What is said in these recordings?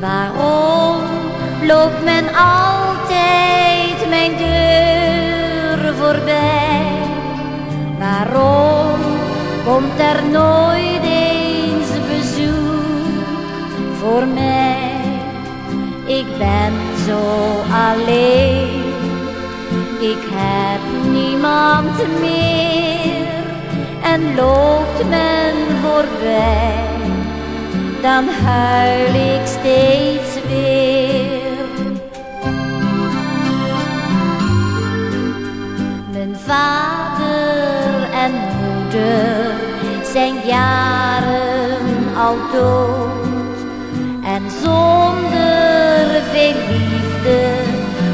Waarom loopt men altijd mijn deur voorbij? Waarom komt er nooit eens bezoek voor mij? Ik ben zo alleen, ik heb niemand meer en loopt men voorbij dan huil ik steeds weer. Mijn vader en moeder zijn jaren al dood. En zonder veel liefde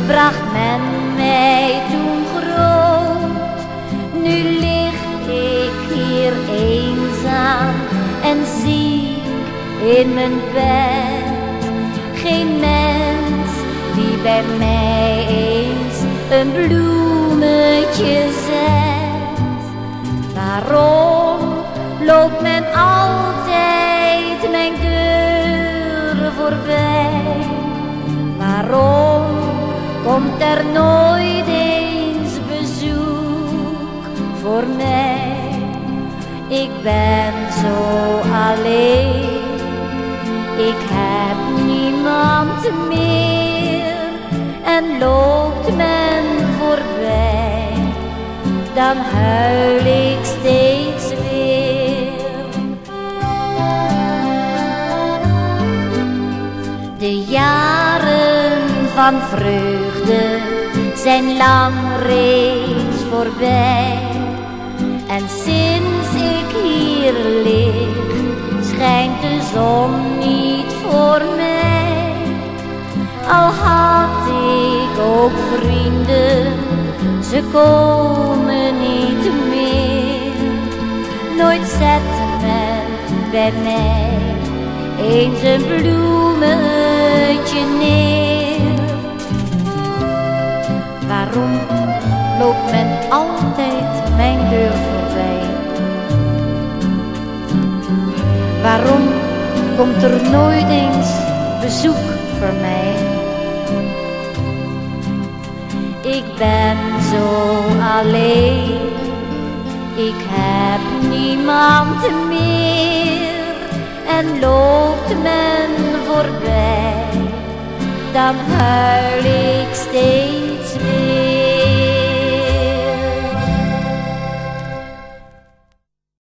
bracht men mij toen groot. Nu lig ik hier eenzaam in mijn bed. Geen mens die bij mij eens een bloemetje zet. Waarom loopt men altijd mijn deur voorbij? Waarom komt er nooit eens bezoek voor mij? Ik ben zo alleen, ik heb niemand meer en loopt men voorbij, dan huil ik steeds weer. De jaren van vreugde zijn lang reeds voorbij. En sinds ik hier lig, schijnt de zon niet voor mij. Al had ik ook vrienden, ze komen niet meer. Nooit zette men bij mij eens een bloemetje neer. Waarom loopt men altijd mijn deur voorbij? Waarom komt er nooit eens bezoek voor mij? Ik ben zo alleen, ik heb niemand meer en loopt men voorbij, dan huil ik steeds.